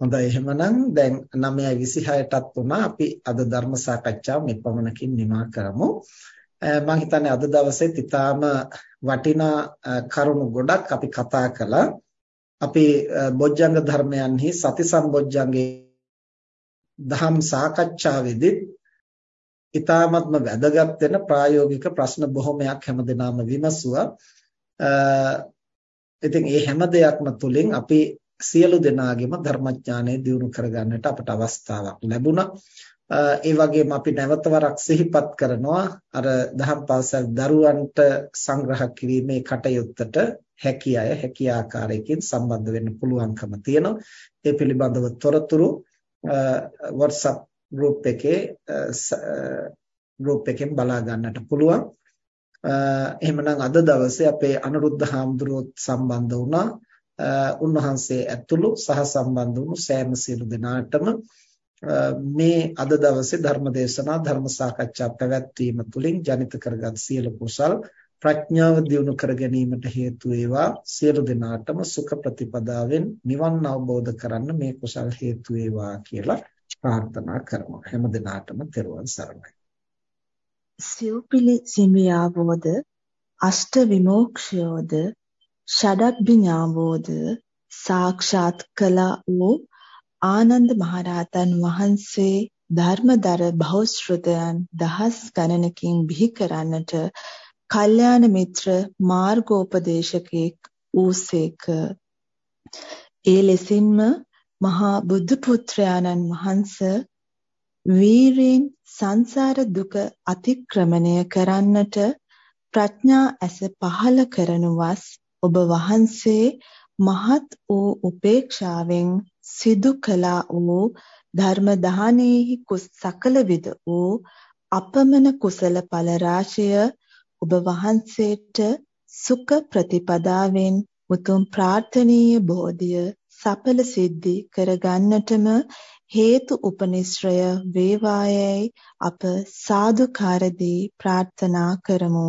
හොඳයි එහෙමනම් දැන් 9:26ටත් වුණා අපි අද ධර්ම සාකච්ඡාව මෙපමණකින් නිමා කරමු. මම හිතන්නේ අද දවසේ ඊටාම වටිනා කරුණු ගොඩක් අපි කතා කළා. අපි බොජ්ජංග ධර්මයන්හි සති සම්බොජ්ජංගේ දහම් සාකච්ඡාවේදී ඊ타මත්ම වැදගත් වෙන ප්‍රායෝගික ප්‍රශ්න බොහොමයක් හැමදෙනාම විමසුවා. ඉතින් මේ හැම දෙයක්ම තුලින් අපි සියලු දෙනාගේම ධර්මඥානය දියුණු කරගන්නට අපට අවස්ථාවක් ලැබුණා. ඒ වගේම අපි නැවත වරක් සිහිපත් කරනවා අර දහම් පාසල් දරුවන්ට සංග්‍රහ කිරීමේ කටයුත්තට හැකි අය හැකි ආකාරයකින් සම්බන්ධ වෙන්න පුළුවන්කම තියෙනවා. ඒ පිළිබඳව තොරතුරු WhatsApp group එකේ group එකෙන් බලා ගන්නට පුළුවන්. එහෙමනම් අද දවසේ අපේ අනුරුද්ධ හාමුදුරුවෝ සම්බන්ධ වුණා. උන්වහන්සේ ඇතුළු සහ සම්බන්ධ වුණු සෑම සියලු දෙනාටම මේ අද දවසේ ධර්ම දේශනා ධර්ම සාකච්ඡා පැවැත්වීම තුළින් ජනිත කරගත් සියලු කුසල් ප්‍රඥාව දියුණු කර ගැනීමට හේතු වේවා. සියලු දෙනාටම සුඛ ප්‍රතිපදාවෙන් නිවන් අවබෝධ කරන්න මේ කුසල් හේතු වේවා කියලා ප්‍රාර්ථනා කරමු. හැම දිනාටම තෙරුවන් සරණයි. සිව්පිලි සිඹියාවෝද අෂ්ට විමෝක්ෂයෝද ෂඩබ්බිඥාවෝද සාක්ෂාත් කළා වූ ආනන්ද මහරහතන් වහන්සේ ධර්මදර බහුශ්‍රතයන් දහස් ගණනකින් බිහි කරන්නට කල්යාණ මිත්‍ර මාර්ගෝපදේශකෙක් වූසේක. ඒ ලෙසින්ම මහා බුදු පුත්‍රයාණන් වහන්ස වීරෙන් සංසාර දුක අතික්‍රමණය කරන්නට ප්‍රඥා ඇස පහළ කරනුවස් ඔබ වහන්සේ මහත් වූ උපේක්ෂාවෙන් සිදු කළා වූ ධර්ම දානෙහි සකල විද වූ අපමණ කුසල ඵල රාශිය ඔබ වහන්සේට සුඛ ප්‍රතිපදාවෙන් උතුම් ප්‍රාර්ථනීය බෝධිය සඵල සිද්ධි කරගන්නටම හේතු උපනිශ්‍රය වේවායයි අප සාදුකාරදී ප්‍රාර්ථනා කරමු.